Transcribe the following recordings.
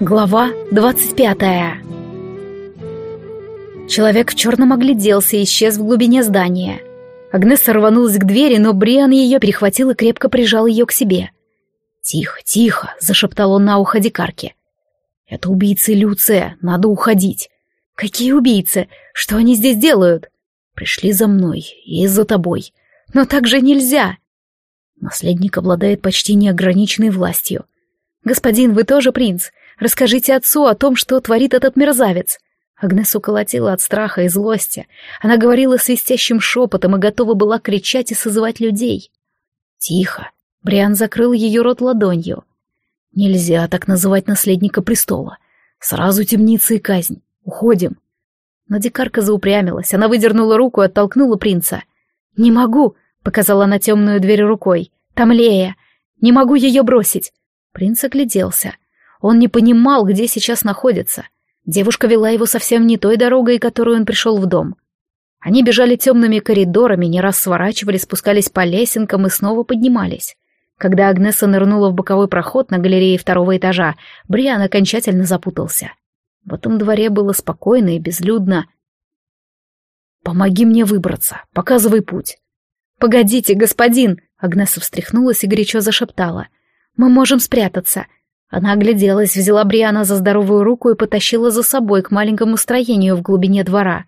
Глава 25 Человек в черном огляделся и исчез в глубине здания. Агнесса рванулась к двери, но Бриан ее перехватил и крепко прижал ее к себе. «Тихо, тихо!» — зашептал он на ухо дикарке. «Это убийцы Люция, надо уходить». «Какие убийцы? Что они здесь делают?» «Пришли за мной и за тобой. Но так же нельзя!» Наследник обладает почти неограниченной властью. «Господин, вы тоже принц. Расскажите отцу о том, что творит этот мерзавец». Агнесу колотила от страха и злости. Она говорила свистящим шепотом и готова была кричать и созывать людей. «Тихо!» Бриан закрыл ее рот ладонью. «Нельзя так называть наследника престола. Сразу темница и казнь. Уходим». Но дикарка заупрямилась. Она выдернула руку и оттолкнула принца. «Не могу!» — показала на темную дверь рукой. «Там Лея! Не могу ее бросить!» Принц огляделся. Он не понимал, где сейчас находится. Девушка вела его совсем не той дорогой, которой он пришел в дом. Они бежали темными коридорами, не раз сворачивали, спускались по лесенкам и снова поднимались. Когда Агнеса нырнула в боковой проход на галерее второго этажа, Бриан окончательно запутался. В этом дворе было спокойно и безлюдно. «Помоги мне выбраться, показывай путь». «Погодите, господин!» — Агнеса встряхнулась и горячо зашептала. «Мы можем спрятаться. Она огляделась, взяла Бриана за здоровую руку и потащила за собой к маленькому строению в глубине двора.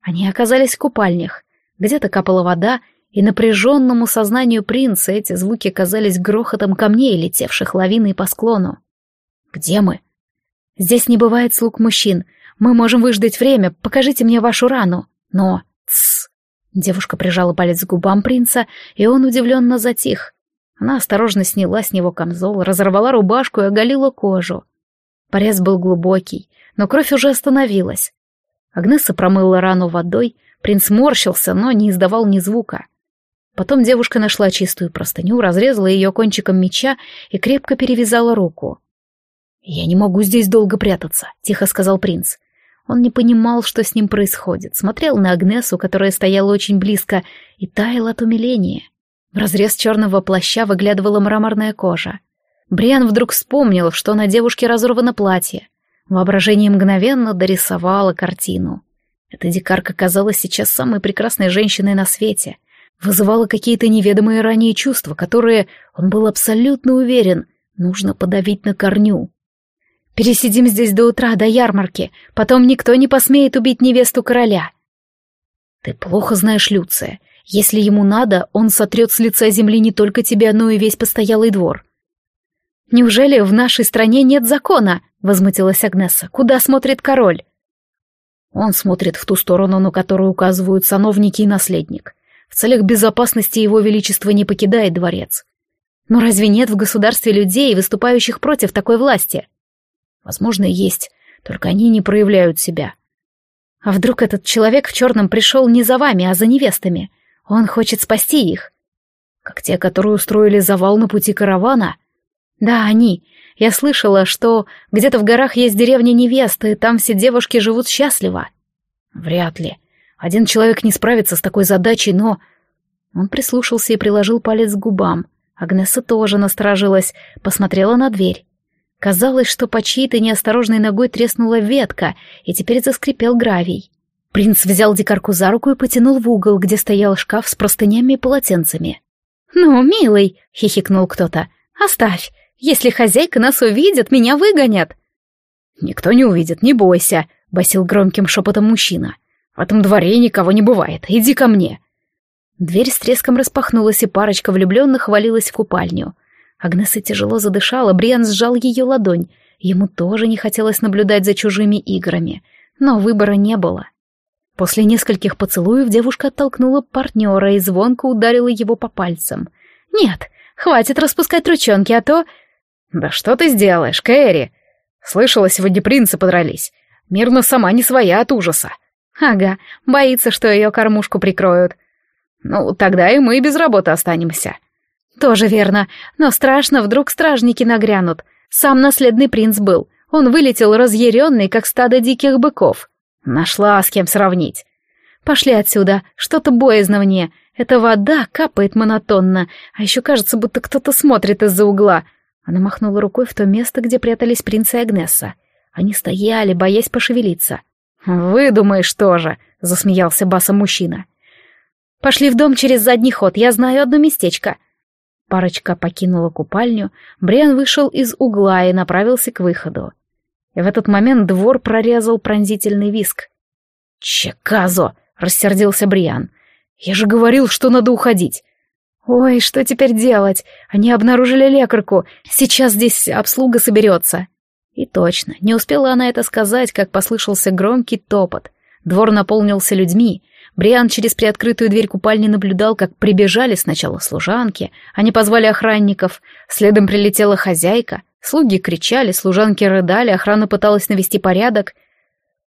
Они оказались в купальнях. Где-то капала вода, и напряженному сознанию принца эти звуки казались грохотом камней, летевших лавиной по склону. «Где мы?» «Здесь не бывает слуг мужчин. Мы можем выждать время. Покажите мне вашу рану. Но...» «Тссс!» Девушка прижала палец к губам принца, и он удивленно затих. Она осторожно сняла с него камзол, разорвала рубашку и оголила кожу. Порез был глубокий, но кровь уже остановилась. Агнеса промыла рану водой, принц морщился, но не издавал ни звука. Потом девушка нашла чистую простыню, разрезала ее кончиком меча и крепко перевязала руку. «Я не могу здесь долго прятаться», — тихо сказал принц. Он не понимал, что с ним происходит, смотрел на Агнесу, которая стояла очень близко, и таял от умиления. В разрез черного плаща выглядывала мраморная кожа. Бриан вдруг вспомнил, что на девушке разорвано платье. Воображение мгновенно дорисовало картину. Эта дикарка казалась сейчас самой прекрасной женщиной на свете. Вызывала какие-то неведомые ранее чувства, которые, он был абсолютно уверен, нужно подавить на корню. «Пересидим здесь до утра, до ярмарки, потом никто не посмеет убить невесту короля». «Ты плохо знаешь Люция. Если ему надо, он сотрет с лица земли не только тебя, но и весь постоялый двор. «Неужели в нашей стране нет закона?» — возмутилась Агнеса. «Куда смотрит король?» Он смотрит в ту сторону, на которую указывают сановники и наследник. В целях безопасности его величество не покидает дворец. Но разве нет в государстве людей, выступающих против такой власти? Возможно, есть, только они не проявляют себя. А вдруг этот человек в черном пришел не за вами, а за невестами? Он хочет спасти их. Как те, которые устроили завал на пути каравана? Да, они. Я слышала, что где-то в горах есть деревня невесты, и там все девушки живут счастливо. Вряд ли. Один человек не справится с такой задачей, но... Он прислушался и приложил палец к губам. Агнеса тоже насторожилась, посмотрела на дверь. Казалось, что по чьей-то неосторожной ногой треснула ветка, и теперь заскрипел гравий. Принц взял дикарку за руку и потянул в угол, где стоял шкаф с простынями и полотенцами. «Ну, милый», — хихикнул кто-то, — «оставь. Если хозяйка нас увидит, меня выгонят». «Никто не увидит, не бойся», — басил громким шепотом мужчина. «В этом дворе никого не бывает. Иди ко мне». Дверь с треском распахнулась, и парочка влюбленных валилась в купальню. Агнеса тяжело задышала, Бриан сжал ее ладонь. Ему тоже не хотелось наблюдать за чужими играми, но выбора не было. После нескольких поцелуев девушка оттолкнула партнера и звонко ударила его по пальцам. «Нет, хватит распускать ручонки, а то...» «Да что ты сделаешь, Кэрри?» «Слышала, сегодня принцы подрались. Мирно сама не своя от ужаса». «Ага, боится, что ее кормушку прикроют». «Ну, тогда и мы без работы останемся». «Тоже верно, но страшно, вдруг стражники нагрянут. Сам наследный принц был. Он вылетел разъяренный, как стадо диких быков». Нашла с кем сравнить. Пошли отсюда, что-то боязно мне. Эта вода капает монотонно, а еще кажется, будто кто-то смотрит из-за угла. Она махнула рукой в то место, где прятались принц и Агнесса. Они стояли, боясь пошевелиться. «Выдумаешь тоже», — засмеялся басом мужчина. «Пошли в дом через задний ход, я знаю одно местечко». Парочка покинула купальню, Бриан вышел из угла и направился к выходу. И в этот момент двор прорезал пронзительный виск. «Чеказо!» — рассердился Бриан. «Я же говорил, что надо уходить!» «Ой, что теперь делать? Они обнаружили лекарку. Сейчас здесь обслуга соберется». И точно, не успела она это сказать, как послышался громкий топот. Двор наполнился людьми. Бриан через приоткрытую дверь купальни наблюдал, как прибежали сначала служанки, они позвали охранников, следом прилетела хозяйка, слуги кричали, служанки рыдали, охрана пыталась навести порядок.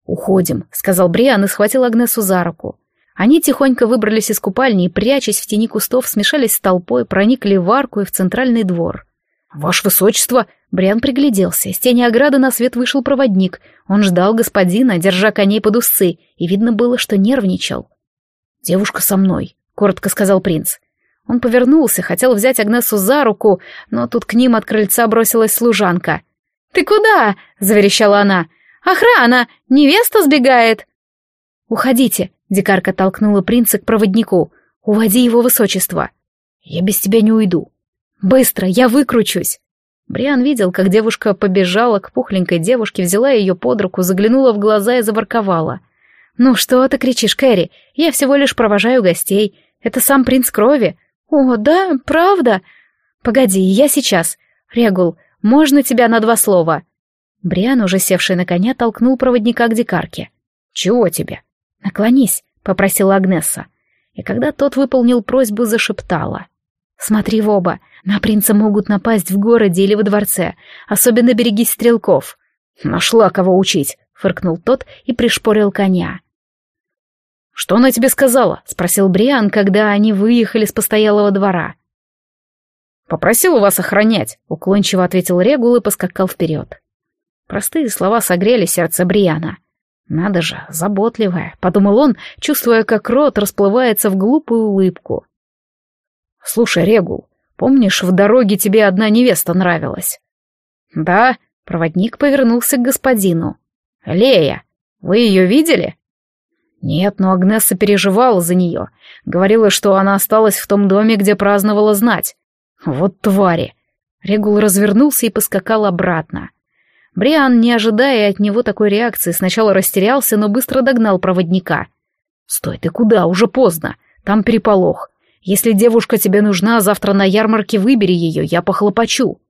«Уходим», — сказал Бриан и схватил Агнесу за руку. Они тихонько выбрались из купальни и, прячась в тени кустов, смешались с толпой, проникли в арку и в центральный двор. «Ваше высочество!» Бриан пригляделся. С тени ограды на свет вышел проводник. Он ждал господина, держа коней под усы, и видно было, что нервничал. «Девушка со мной», — коротко сказал принц. Он повернулся, хотел взять Агнесу за руку, но тут к ним от крыльца бросилась служанка. «Ты куда?» — заверещала она. «Охрана! Невеста сбегает!» «Уходите!» — дикарка толкнула принца к проводнику. «Уводи его высочество!» «Я без тебя не уйду!» «Быстро! Я выкручусь!» Бриан видел, как девушка побежала к пухленькой девушке, взяла ее под руку, заглянула в глаза и заворковала. «Ну что ты кричишь, Кэрри? Я всего лишь провожаю гостей. Это сам принц крови. О, да, правда? Погоди, я сейчас. Регул, можно тебя на два слова?» Бриан, уже севший на коня, толкнул проводника к дикарке. «Чего тебе?» «Наклонись», — попросила Агнесса. И когда тот выполнил просьбу, зашептала. «Смотри в оба, на принца могут напасть в городе или во дворце, особенно берегись стрелков». «Нашла кого учить», — фыркнул тот и пришпорил коня. «Что она тебе сказала?» — спросил Бриан, когда они выехали с постоялого двора. «Попросила вас охранять», — уклончиво ответил Регул и поскакал вперед. Простые слова согрели сердце Бриана. «Надо же, заботливая», — подумал он, чувствуя, как рот расплывается в глупую улыбку. «Слушай, Регул, помнишь, в дороге тебе одна невеста нравилась?» «Да», — проводник повернулся к господину. «Лея, вы ее видели?» «Нет, но Агнесса переживала за нее. Говорила, что она осталась в том доме, где праздновала знать. Вот твари!» Регул развернулся и поскакал обратно. Бриан, не ожидая от него такой реакции, сначала растерялся, но быстро догнал проводника. «Стой, ты куда? Уже поздно. Там переполох. Если девушка тебе нужна, завтра на ярмарке выбери ее, я похлопочу».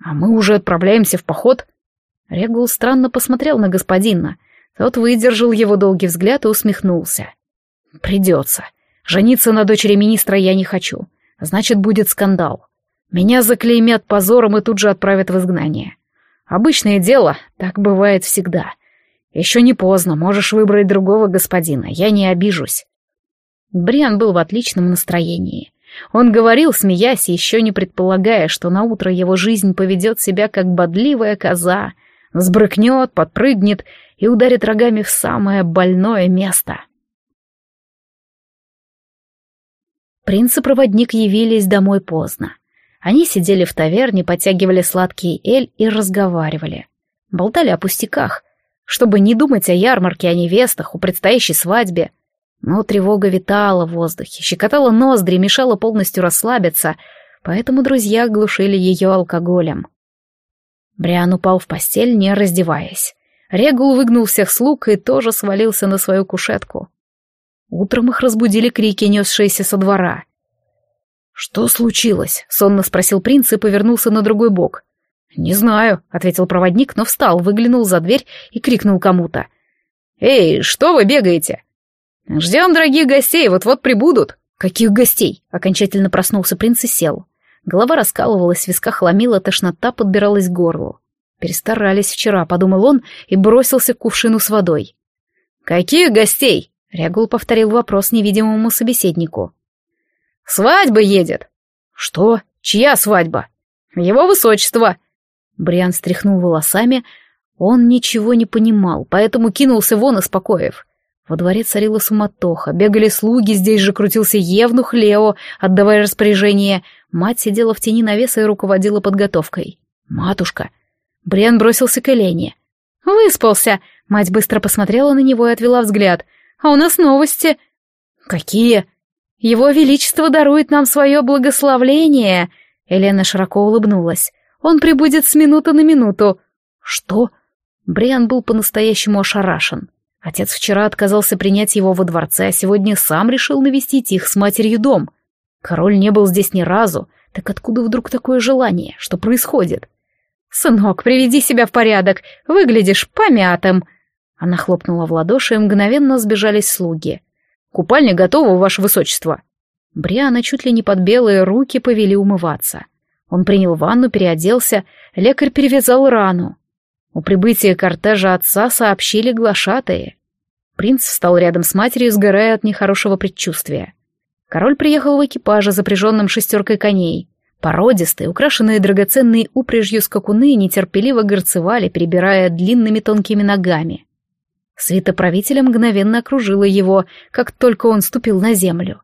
«А мы уже отправляемся в поход?» Регул странно посмотрел на господина. Тот выдержал его долгий взгляд и усмехнулся. «Придется. Жениться на дочери министра я не хочу. Значит, будет скандал. Меня заклеймят позором и тут же отправят в изгнание. Обычное дело, так бывает всегда. Еще не поздно, можешь выбрать другого господина, я не обижусь. Бриан был в отличном настроении. Он говорил, смеясь, еще не предполагая, что на утро его жизнь поведет себя как бодливая коза, взбрыкнет, подпрыгнет и ударит рогами в самое больное место. Принц и проводник явились домой поздно. Они сидели в таверне, подтягивали сладкий эль и разговаривали. Болтали о пустяках, чтобы не думать о ярмарке, о невестах, о предстоящей свадьбе. Но тревога витала в воздухе, щекотала ноздри, мешала полностью расслабиться, поэтому друзья глушили ее алкоголем. Бриан упал в постель, не раздеваясь. Регул выгнул всех слуг и тоже свалился на свою кушетку. Утром их разбудили крики, несшиеся со двора — «Что случилось?» — сонно спросил принц и повернулся на другой бок. «Не знаю», — ответил проводник, но встал, выглянул за дверь и крикнул кому-то. «Эй, что вы бегаете?» «Ждем дорогих гостей, вот-вот прибудут». «Каких гостей?» — окончательно проснулся принц и сел. Голова раскалывалась, в висках ломила, тошнота подбиралась к горлу. Перестарались вчера, подумал он и бросился к кувшину с водой. «Каких гостей?» — Регул повторил вопрос невидимому собеседнику. «Свадьба едет!» «Что? Чья свадьба?» «Его высочество!» Бриан стряхнул волосами. Он ничего не понимал, поэтому кинулся вон из покоев. Во дворе царила суматоха, бегали слуги, здесь же крутился Евнух Лео, отдавая распоряжение. Мать сидела в тени навеса и руководила подготовкой. «Матушка!» Бриан бросился к Элене. «Выспался!» Мать быстро посмотрела на него и отвела взгляд. «А у нас новости!» «Какие?» «Его Величество дарует нам свое благословление!» Елена широко улыбнулась. «Он прибудет с минуты на минуту!» «Что?» Бриан был по-настоящему ошарашен. Отец вчера отказался принять его во дворце, а сегодня сам решил навестить их с матерью дом. Король не был здесь ни разу, так откуда вдруг такое желание? Что происходит? «Сынок, приведи себя в порядок, выглядишь помятым!» Она хлопнула в ладоши, и мгновенно сбежались слуги. «Купальня готова, ваше высочество!» Бриана чуть ли не под белые руки повели умываться. Он принял ванну, переоделся, лекарь перевязал рану. У прибытия кортежа отца сообщили глашатые. Принц встал рядом с матерью, сгорая от нехорошего предчувствия. Король приехал в экипаже, запряженном шестеркой коней. Породистые, украшенные драгоценной упряжью скакуны нетерпеливо горцевали, перебирая длинными тонкими ногами. Свита правителя мгновенно окружила его, как только он ступил на землю.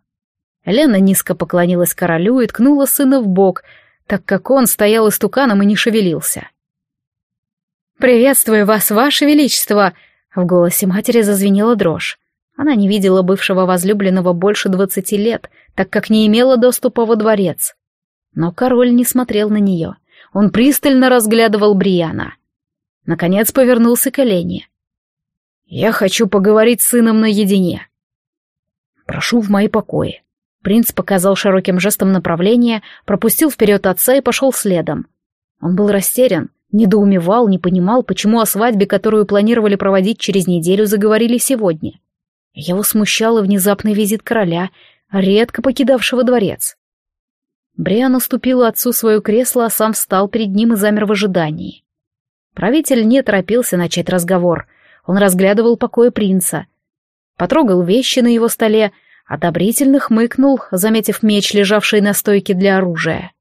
Лена низко поклонилась королю и ткнула сына в бок, так как он стоял истуканом и не шевелился. «Приветствую вас, ваше величество!» В голосе матери зазвенела дрожь. Она не видела бывшего возлюбленного больше двадцати лет, так как не имела доступа во дворец. Но король не смотрел на нее. Он пристально разглядывал Бриана. Наконец повернулся к Олене. «Я хочу поговорить с сыном наедине». «Прошу в мои покои». Принц показал широким жестом направление, пропустил вперед отца и пошел следом. Он был растерян, Недоумевал, не понимал, почему о свадьбе, которую планировали проводить через неделю, заговорили сегодня. Его смущал и внезапный визит короля, редко покидавшего дворец. Бриан уступил отцу свое кресло, а сам встал перед ним и замер в ожидании. Правитель не торопился начать разговор. Он разглядывал покоя принца. Потрогал вещи на его столе, одобрительно хмыкнул, заметив меч, лежавший на стойке для оружия.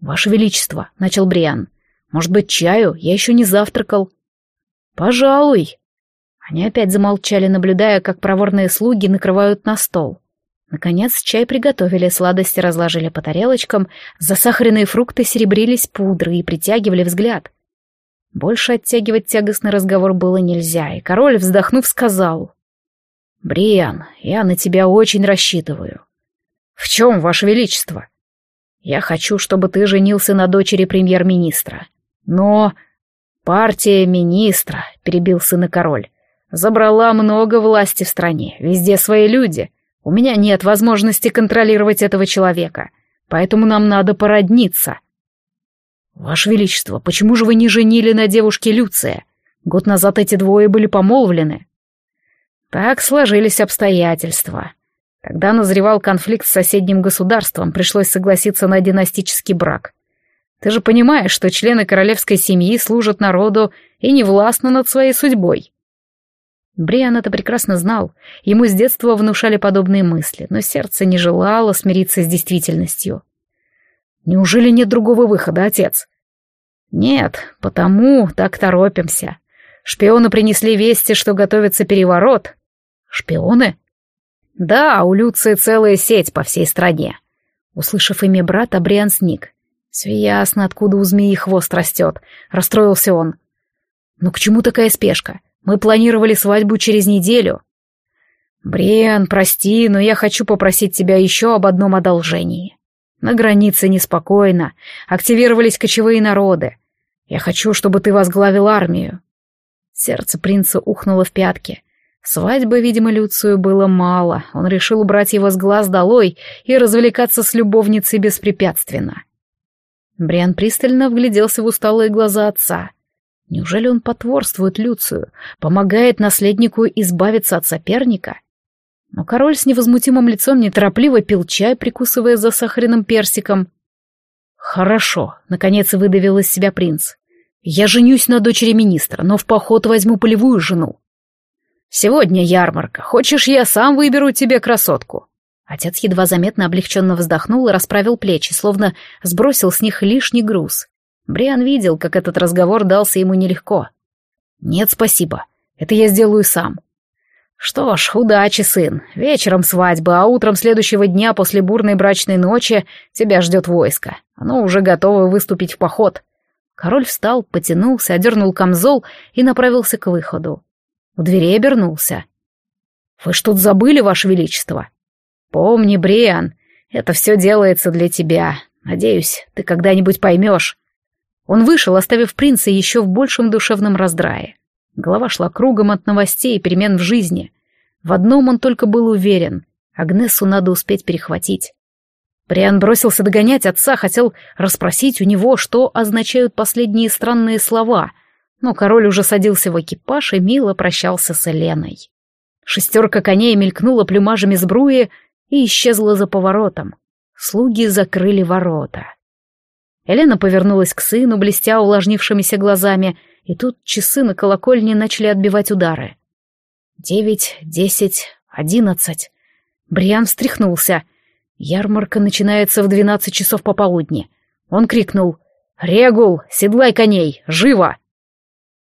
«Ваше Величество», — начал Бриан, может быть, чаю? Я еще не завтракал. Пожалуй. Они опять замолчали, наблюдая, как проворные слуги накрывают на стол. Наконец чай приготовили, сладости разложили по тарелочкам, засахаренные фрукты серебрились пудрой и притягивали взгляд. Больше оттягивать тягостный разговор было нельзя, и король, вздохнув, сказал. «Бриан, я на тебя очень рассчитываю». «В чем, ваше величество?» «Я хочу, чтобы ты женился на дочери премьер-министра. Но партия министра, перебил сына король, забрала много власти в стране, везде свои люди. У меня нет возможности контролировать этого человека, поэтому нам надо породниться. Ваше Величество, почему же вы не женили на девушке Люция? Год назад эти двое были помолвлены. Так сложились обстоятельства. Когда назревал конфликт с соседним государством, пришлось согласиться на династический брак. Ты же понимаешь, что члены королевской семьи служат народу и не властны над своей судьбой. Бриан это прекрасно знал. Ему с детства внушали подобные мысли, но сердце не желало смириться с действительностью. Неужели нет другого выхода, отец? Нет, потому так торопимся. Шпионы принесли вести, что готовится переворот. Шпионы? Да, у Люции целая сеть по всей стране. Услышав имя брата, Бриан сник. Все ясно, откуда у змеи хвост растет. Расстроился он. Ну к чему такая спешка? Мы планировали свадьбу через неделю. Бриан, прости, но я хочу попросить тебя еще об одном одолжении. На границе неспокойно, активировались кочевые народы. Я хочу, чтобы ты возглавил армию. Сердце принца ухнуло в пятки. Свадьбы, видимо, Люцию было мало. Он решил убрать его с глаз долой и развлекаться с любовницей беспрепятственно. Бриан пристально вгляделся в усталые глаза отца. Неужели он потворствует Люцию, помогает наследнику избавиться от соперника? Но король с невозмутимым лицом неторопливо пил чай, прикусывая засахаренным персиком. «Хорошо», — наконец выдавил из себя принц. «Я женюсь на дочери министра, но в поход возьму полевую жену». «Сегодня ярмарка. Хочешь, я сам выберу тебе красотку?» Отец едва заметно облегченно вздохнул и расправил плечи, словно сбросил с них лишний груз. Бриан видел, как этот разговор дался ему нелегко. «Нет, спасибо. Это я сделаю сам». Что ж, удачи, сын. Вечером свадьба, а утром следующего дня после бурной брачной ночи тебя ждет войско. Оно уже готово выступить в поход. Король встал, потянулся, одернул камзол и направился к выходу. У двери обернулся. «Вы что-то забыли, Ваше Величество?» «Помни, Бриан, это все делается для тебя. Надеюсь, ты когда-нибудь поймешь». Он вышел, оставив принца еще в большем душевном раздрае. Голова шла кругом от новостей и перемен в жизни. В одном он только был уверен — Агнесу надо успеть перехватить. Бриан бросился догонять отца, хотел расспросить у него, что означают последние странные слова, но король уже садился в экипаж и мило прощался с Эленой. Шестерка коней мелькнула плюмажами сбруи и исчезла за поворотом. Слуги закрыли ворота. Елена повернулась к сыну, блестя увлажнившимися глазами, и тут часы на колокольне начали отбивать удары. Девять, десять, одиннадцать. Бриан встряхнулся. Ярмарка начинается в двенадцать часов пополудни. Он крикнул «Регул, седлай коней! Живо!»